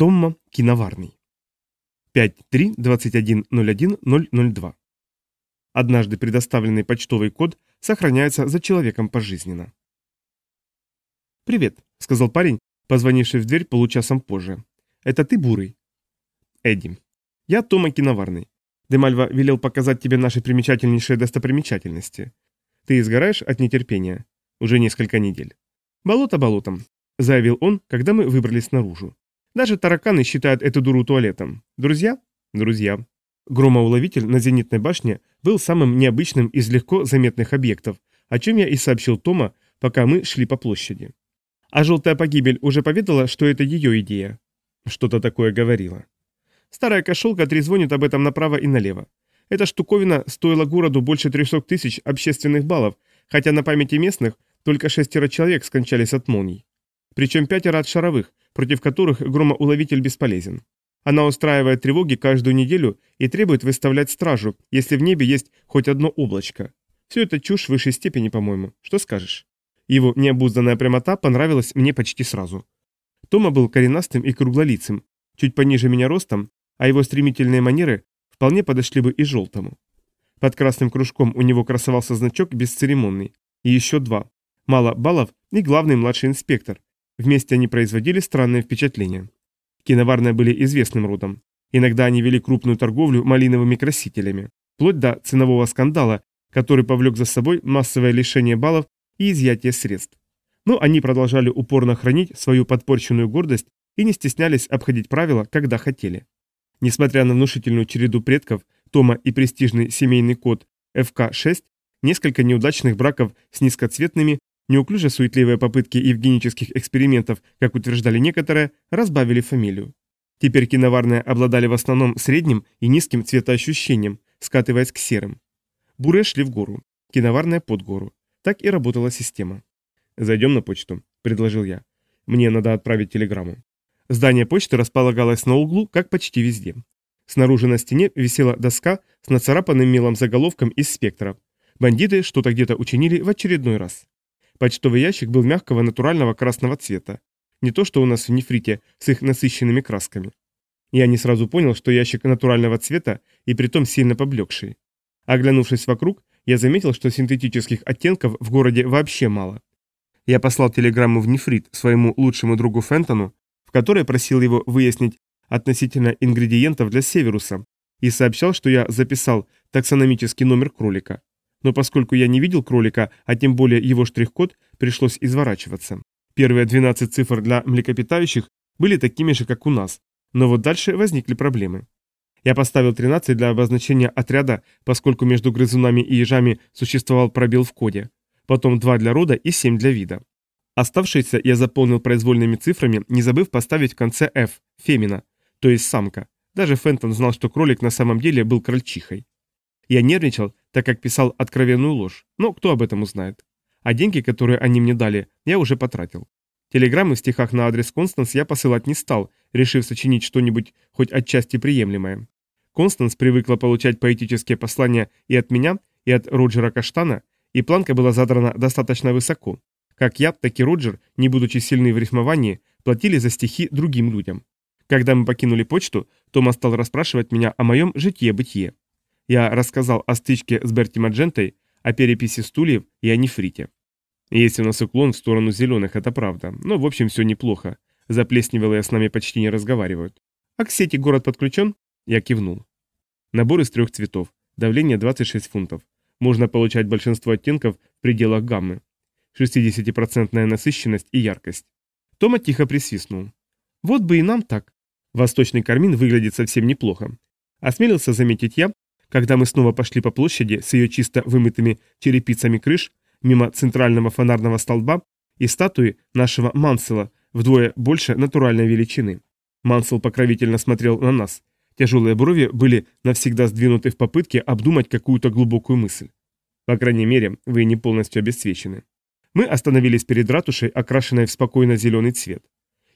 Томма Киноварный. 5.3.21.01.002. Однажды предоставленный почтовый код сохраняется за человеком пожизненно. «Привет», — сказал парень, позвонивший в дверь получасом позже. «Это ты, Бурый?» «Эдди. Я Тома Киноварный. Демальва велел показать тебе наши примечательнейшие достопримечательности. Ты изгораешь от нетерпения. Уже несколько недель. Болото болотом, заявил он, когда мы выбрались наружу. Даже тараканы считают эту дуру туалетом. Друзья? Друзья. Громоуловитель на зенитной башне был самым необычным из легко заметных объектов, о чем я и сообщил Тома, пока мы шли по площади. А желтая погибель уже поведала, что это ее идея. Что-то такое говорила. Старая кошелка трезвонит об этом направо и налево. Эта штуковина стоила городу больше 300 тысяч общественных баллов, хотя на памяти местных только шестеро человек скончались от молний. Причем пятеро от шаровых, против которых громоуловитель бесполезен. Она устраивает тревоги каждую неделю и требует выставлять стражу, если в небе есть хоть одно облачко. Все это чушь в высшей степени, по-моему. Что скажешь? Его необузданная прямота понравилась мне почти сразу. Тома был коренастым и круглолицым, чуть пониже меня ростом, а его стремительные манеры вполне подошли бы и желтому. Под красным кружком у него красовался значок бесцеремонный, и еще два. Мало баллов и главный младший инспектор. Вместе они производили странное впечатление. Киноварные были известным родом. Иногда они вели крупную торговлю малиновыми красителями, вплоть до ценового скандала, который повлек за собой массовое лишение баллов и изъятие средств. Но они продолжали упорно хранить свою подпорченную гордость и не стеснялись обходить правила, когда хотели. Несмотря на внушительную череду предков, Тома и престижный семейный код ФК-6, несколько неудачных браков с низкоцветными, неуклюже суетливые попытки евгенических экспериментов, как утверждали некоторые, разбавили фамилию. Теперь киноварные обладали в основном средним и низким цветоощущением, скатываясь к серым. Буры шли в гору, киноварная под гору. Так и работала система. «Зайдем на почту», — предложил я. «Мне надо отправить телеграмму». Здание почты располагалось на углу, как почти везде. Снаружи на стене висела доска с нацарапанным мелом заголовком из спектра. Бандиты что-то где-то учинили в очередной раз. Почтовый ящик был мягкого натурального красного цвета. Не то, что у нас в нефрите с их насыщенными красками. Я не сразу понял, что ящик натурального цвета и притом сильно поблекший. Оглянувшись вокруг, я заметил, что синтетических оттенков в городе вообще мало. Я послал телеграмму в нефрит своему лучшему другу Фентону, в которой просил его выяснить относительно ингредиентов для Северуса, и сообщал, что я записал таксономический номер кролика. Но поскольку я не видел кролика, а тем более его штрих-код, пришлось изворачиваться. Первые 12 цифр для млекопитающих были такими же, как у нас, но вот дальше возникли проблемы. Я поставил 13 для обозначения отряда, поскольку между грызунами и ежами существовал пробел в коде. Потом 2 для рода и 7 для вида. Оставшиеся я заполнил произвольными цифрами, не забыв поставить в конце F, фемина, то есть самка. Даже Фентон знал, что кролик на самом деле был крольчихой. Я нервничал, так как писал откровенную ложь, но кто об этом узнает? А деньги, которые они мне дали, я уже потратил. Телеграммы в стихах на адрес Констанс я посылать не стал, решив сочинить что-нибудь хоть отчасти приемлемое. Констанс привыкла получать поэтические послания и от меня, и от Роджера Каштана, и планка была задрана достаточно высоко. Как я, так и Роджер, не будучи сильны в рифмовании, платили за стихи другим людям. Когда мы покинули почту, Тома стал расспрашивать меня о моем житье-бытие. Я рассказал о стычке с Берти Маджентой, о переписи стульев и о нефрите. Есть у нас уклон в сторону зеленых, это правда, но в общем все неплохо. Заплесневелые с нами почти не разговаривают. А к сети город подключен? Я кивнул. Набор из трех цветов. Давление 26 фунтов. Можно получать большинство оттенков в пределах гаммы. 60% насыщенность и яркость. Тома тихо присвистнул. Вот бы и нам так. Восточный кармин выглядит совсем неплохо. Осмелился заметить я, когда мы снова пошли по площади с ее чисто вымытыми черепицами крыш, мимо центрального фонарного столба и статуи нашего Мансела, вдвое больше натуральной величины. Мансел покровительно смотрел на нас. Тяжелые брови были навсегда сдвинуты в попытке обдумать какую-то глубокую мысль. По крайней мере, вы не полностью обесцвечены. Мы остановились перед ратушей, окрашенной в спокойно зеленый цвет.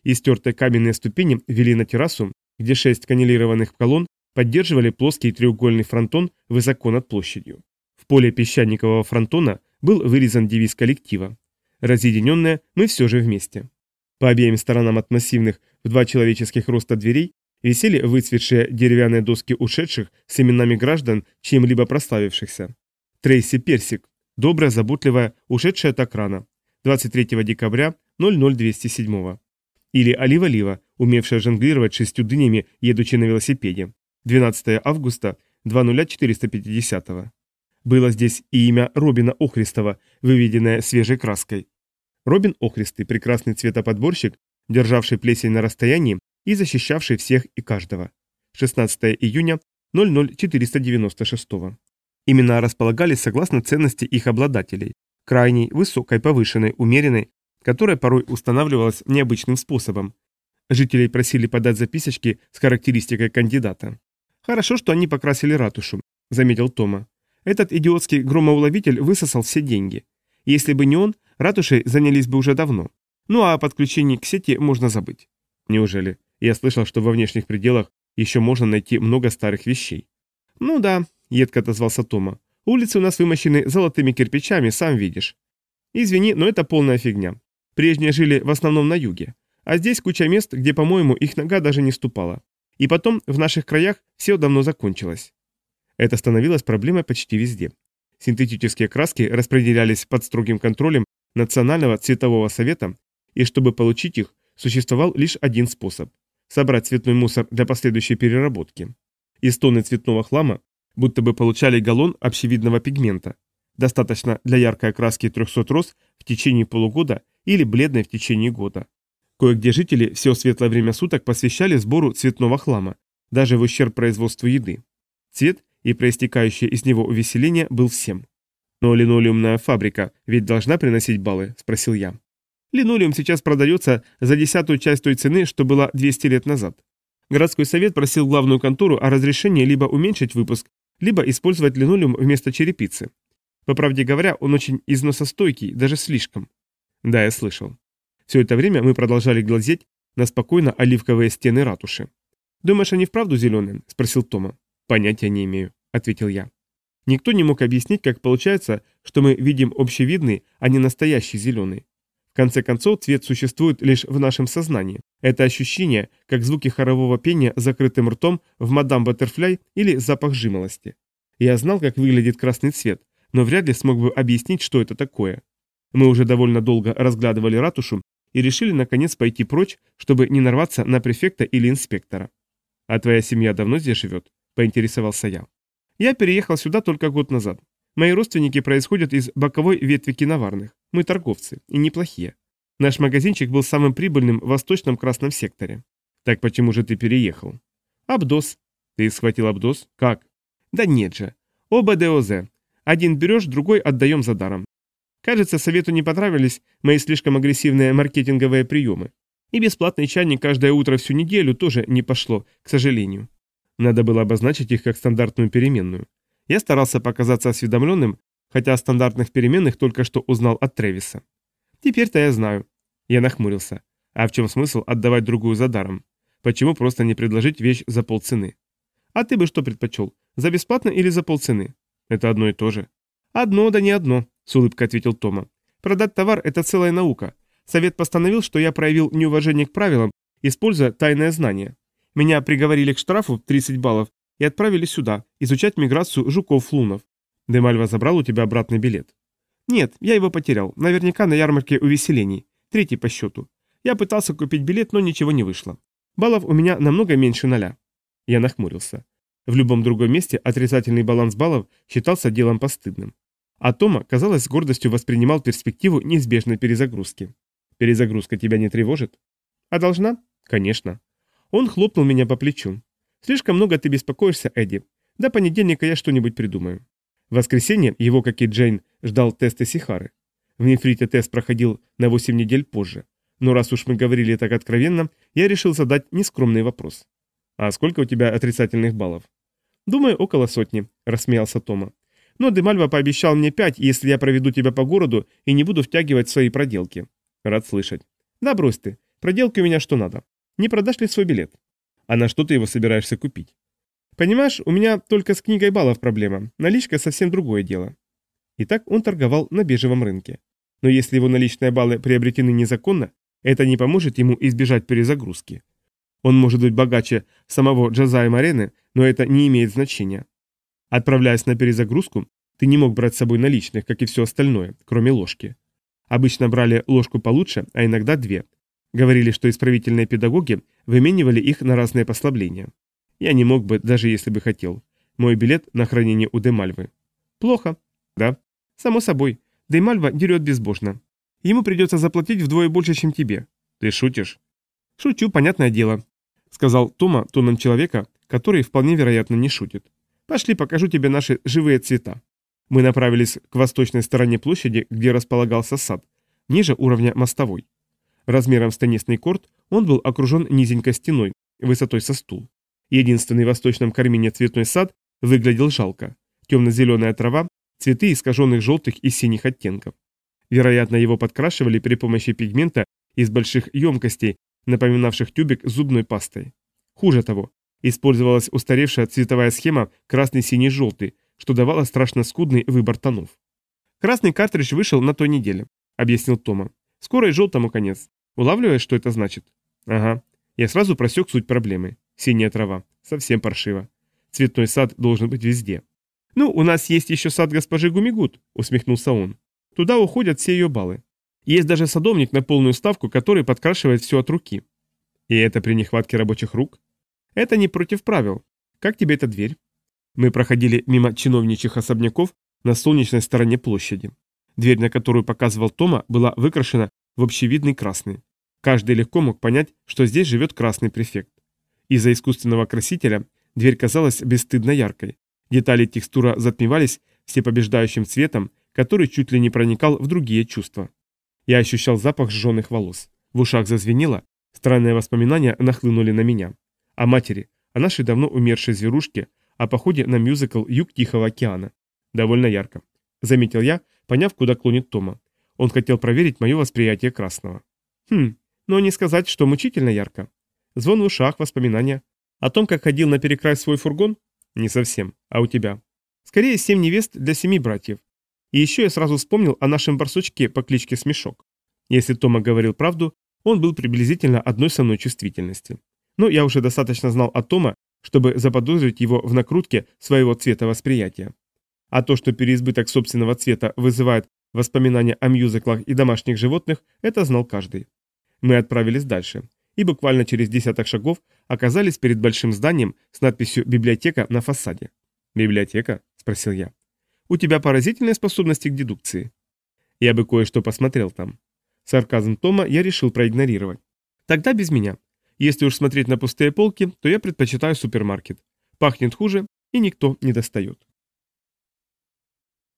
Истертые каменные ступени вели на террасу, где шесть каннелированных колонн поддерживали плоский треугольный фронтон высоко над площадью. В поле песчаникового фронтона был вырезан девиз коллектива. Разъединенные мы все же вместе. По обеим сторонам от массивных в два человеческих роста дверей висели выцветшие деревянные доски ушедших с именами граждан, чем-либо прославившихся. Трейси Персик, добрая, заботливая, ушедшая так рано, 23 декабря 00207. Или Олива Лива, умевшая жонглировать шестью дынями, едучи на велосипеде, 12 августа 20450. Было здесь и имя Робина Охристова, выведенное свежей краской. Робин Охристый – прекрасный цветоподборщик, державший плесень на расстоянии и защищавший всех и каждого. 16 июня 00496. Имена располагались согласно ценности их обладателей. Крайней, высокой, повышенной, умеренной, которая порой устанавливалась необычным способом. Жителей просили подать записочки с характеристикой кандидата. «Хорошо, что они покрасили ратушу», — заметил Тома. «Этот идиотский громоуловитель высосал все деньги. Если бы не он, ратушей занялись бы уже давно. Ну а о подключении к сети можно забыть. Неужели? Я слышал, что во внешних пределах еще можно найти много старых вещей. Ну да, едко отозвался Тома. Улицы у нас вымощены золотыми кирпичами, сам видишь. Извини, но это полная фигня. Прежние жили в основном на юге. А здесь куча мест, где, по-моему, их нога даже не ступала. И потом, в наших краях все давно закончилось. Это становилось проблемой почти везде. Синтетические краски распределялись под строгим контролем Национального цветового совета, и чтобы получить их, существовал лишь один способ – собрать цветной мусор для последующей переработки. Из тонны цветного хлама будто бы получали галлон общевидного пигмента, достаточно для яркой окраски 300 роз в течение полугода или бледной в течение года. Кое-где жители все светлое время суток посвящали сбору цветного хлама, даже в ущерб производству еды. Цвет и проистекающее из него увеселение был всем. «Но линолеумная фабрика ведь должна приносить баллы?» – спросил я. «Линолеум сейчас продается за десятую часть той цены, что была 200 лет назад. Городской совет просил главную контору о разрешении либо уменьшить выпуск, либо использовать линолеум вместо черепицы. По правде говоря, он очень износостойкий, даже слишком. Да, я слышал. Все это время мы продолжали глазеть на спокойно оливковые стены ратуши. «Думаешь, они вправду зеленые?» – спросил Тома. «Понятия не имею», – ответил я. Никто не мог объяснить, как получается, что мы видим общевидный, а не настоящий зеленый. В конце концов, цвет существует лишь в нашем сознании. Это ощущение, как звуки хорового пения закрытым ртом в «Мадам Баттерфляй» или запах жимолости. Я знал, как выглядит красный цвет, но вряд ли смог бы объяснить, что это такое. Мы уже довольно долго разглядывали ратушу и решили наконец пойти прочь, чтобы не нарваться на префекта или инспектора. «А твоя семья давно здесь живет?» – поинтересовался я. Я переехал сюда только год назад. Мои родственники происходят из боковой ветви киноварных. Мы торговцы, и неплохие. Наш магазинчик был самым прибыльным в восточном красном секторе. Так почему же ты переехал? Абдос. Ты схватил Абдос? Как? Да нет же. Оба ДОЗ. Один берешь, другой отдаем за даром. Кажется, совету не понравились мои слишком агрессивные маркетинговые приемы. И бесплатный чайник каждое утро всю неделю тоже не пошло, к сожалению. Надо было обозначить их как стандартную переменную. Я старался показаться осведомленным, хотя о стандартных переменных только что узнал от Тревиса. Теперь-то я знаю. Я нахмурился. А в чем смысл отдавать другую за даром? Почему просто не предложить вещь за полцены? А ты бы что предпочел? За бесплатно или за полцены? Это одно и то же. Одно да не одно, с улыбкой ответил Тома. Продать товар – это целая наука. Совет постановил, что я проявил неуважение к правилам, используя тайное знание. Меня приговорили к штрафу 30 баллов и отправили сюда, изучать миграцию жуков-флунов. Демальва забрал у тебя обратный билет. Нет, я его потерял, наверняка на ярмарке увеселений, третий по счету. Я пытался купить билет, но ничего не вышло. Баллов у меня намного меньше ноля. Я нахмурился. В любом другом месте отрицательный баланс баллов считался делом постыдным. А Тома, казалось, с гордостью воспринимал перспективу неизбежной перезагрузки. Перезагрузка тебя не тревожит? А должна? Конечно. Он хлопнул меня по плечу. «Слишком много ты беспокоишься, Эдди. До понедельника я что-нибудь придумаю». В воскресенье его, как и Джейн, ждал тест Исихары. В нефрите тест проходил на 8 недель позже. Но раз уж мы говорили так откровенно, я решил задать нескромный вопрос. «А сколько у тебя отрицательных баллов?» «Думаю, около сотни», – рассмеялся Тома. «Но Демальва пообещал мне пять, если я проведу тебя по городу и не буду втягивать свои проделки». «Рад слышать». «Да брось ты. Проделки у меня что надо. Не продашь ли свой билет? А на что ты его собираешься купить? Понимаешь, у меня только с книгой баллов проблема. Наличка совсем другое дело. Итак, он торговал на бежевом рынке. Но если его наличные баллы приобретены незаконно, Это не поможет ему избежать перезагрузки. Он может быть богаче самого Джазая Марены, но это не имеет значения. Отправляясь на перезагрузку, ты не мог брать с собой наличных, как и все остальное, кроме ложки. Обычно брали ложку получше, а иногда две. Говорили, что исправительные педагоги выменивали их на разные послабления. Я не мог бы, даже если бы хотел. Мой билет на хранение у Демальвы. Плохо. Да. Само собой. Демальва дерет безбожно. Ему придется заплатить вдвое больше, чем тебе. Ты шутишь? Шучу, понятное дело. Сказал Тома тоном человека, который вполне вероятно не шутит. Пошли, покажу тебе наши живые цвета. Мы направились к восточной стороне площади, где располагался сад, ниже уровня мостовой. Размером с теннисный корт он был окружен низенькой стеной, высотой со стул. Единственный в восточном кармине цветной сад выглядел жалко. Темно-зеленая трава, цветы искаженных желтых и синих оттенков. Вероятно, его подкрашивали при помощи пигмента из больших емкостей, напоминавших тюбик с зубной пастой. Хуже того, использовалась устаревшая цветовая схема красный-синий-желтый, что давало страшно скудный выбор тонов. «Красный картридж вышел на той неделе», — объяснил Тома. «Скоро и желтому конец. Улавливаешь, что это значит?» «Ага». Я сразу просек суть проблемы. Синяя трава. Совсем паршиво. Цветной сад должен быть везде. «Ну, у нас есть еще сад госпожи Гумигут», — усмехнулся он. «Туда уходят все ее баллы. Есть даже садовник на полную ставку, который подкрашивает все от руки». «И это при нехватке рабочих рук?» «Это не против правил. Как тебе эта дверь?» Мы проходили мимо чиновничьих особняков на солнечной стороне площади. Дверь, на которую показывал Тома, была выкрашена в общевидный красный. Каждый легко мог понять, что здесь живет красный префект. Из-за искусственного красителя дверь казалась бесстыдно яркой. Детали текстура затмевались всепобеждающим цветом, который чуть ли не проникал в другие чувства. Я ощущал запах сжженных волос. В ушах зазвенело, странные воспоминания нахлынули на меня. О матери, о нашей давно умершей зверушке, о походе на мюзикл «Юг Тихого океана». Довольно ярко. Заметил я, поняв, куда клонит Тома. Он хотел проверить мое восприятие красного. Хм, но не сказать, что мучительно ярко. Звон в ушах, воспоминания. О том, как ходил на перекрай свой фургон? Не совсем. А у тебя? Скорее, семь невест для семи братьев. И еще я сразу вспомнил о нашем барсучке по кличке Смешок. Если Тома говорил правду, он был приблизительно одной со мной чувствительности. Но я уже достаточно знал о Тома, чтобы заподозрить его в накрутке своего цвета восприятия. А то, что переизбыток собственного цвета вызывает воспоминания о мюзиклах и домашних животных, это знал каждый. Мы отправились дальше, и буквально через десяток шагов оказались перед большим зданием с надписью «Библиотека» на фасаде. «Библиотека?» – спросил я. «У тебя поразительные способности к дедукции». Я бы кое-что посмотрел там. Сарказм Тома я решил проигнорировать. Тогда без меня. Если уж смотреть на пустые полки, то я предпочитаю супермаркет. Пахнет хуже, и никто не достает.